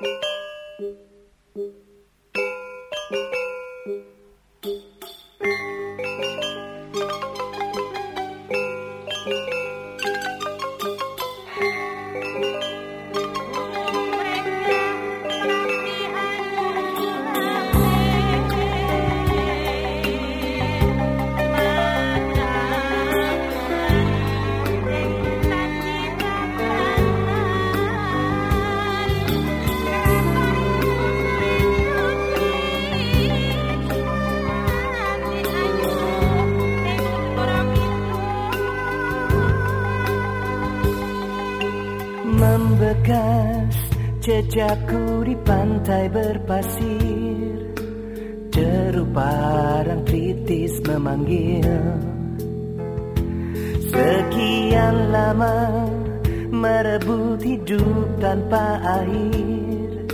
Música Membekas jejakku di pantai berpasir. Deru parang kritis memanggil. Sekian lama merebut hidup tanpa air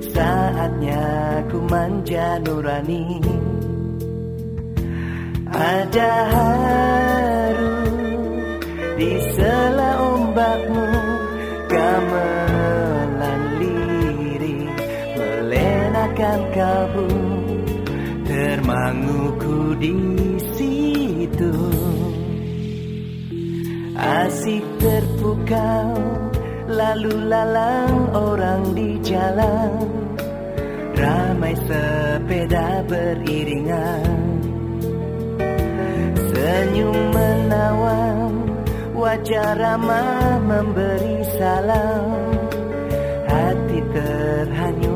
Saatnya ku manja nurani. Ada haru di sela ombakmu melenakan kalbu termanguku di situ. Asik terpukau lalu lalang orang di jalan. Ramai sepeda beriringan. Senyum menawan Wajah ramah memberi salam. Hati terhanyut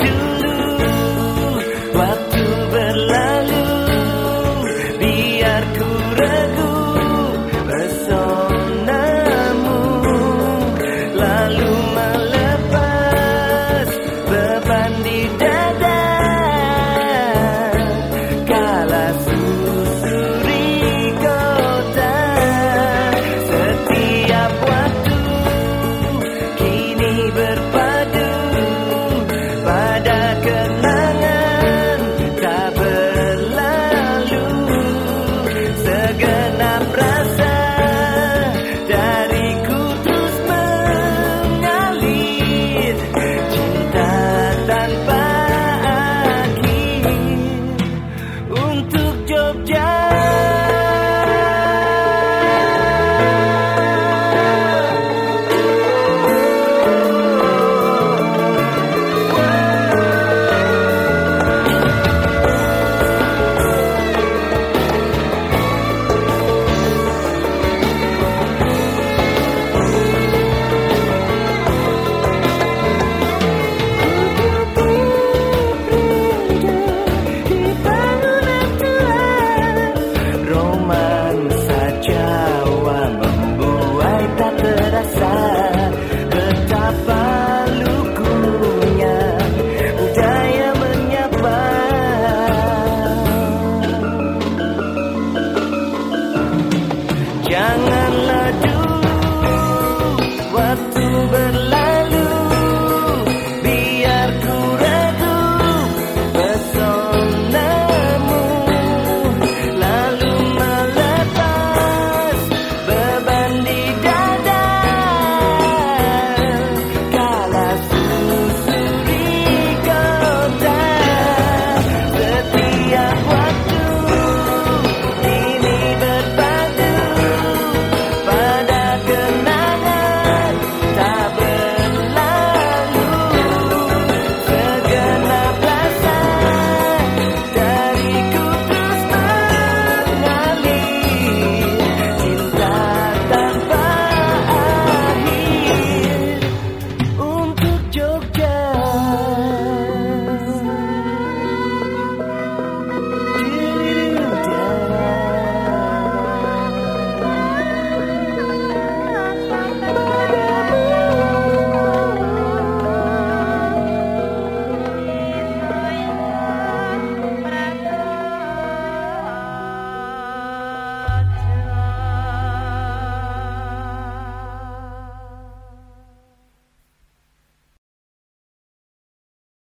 Yeah.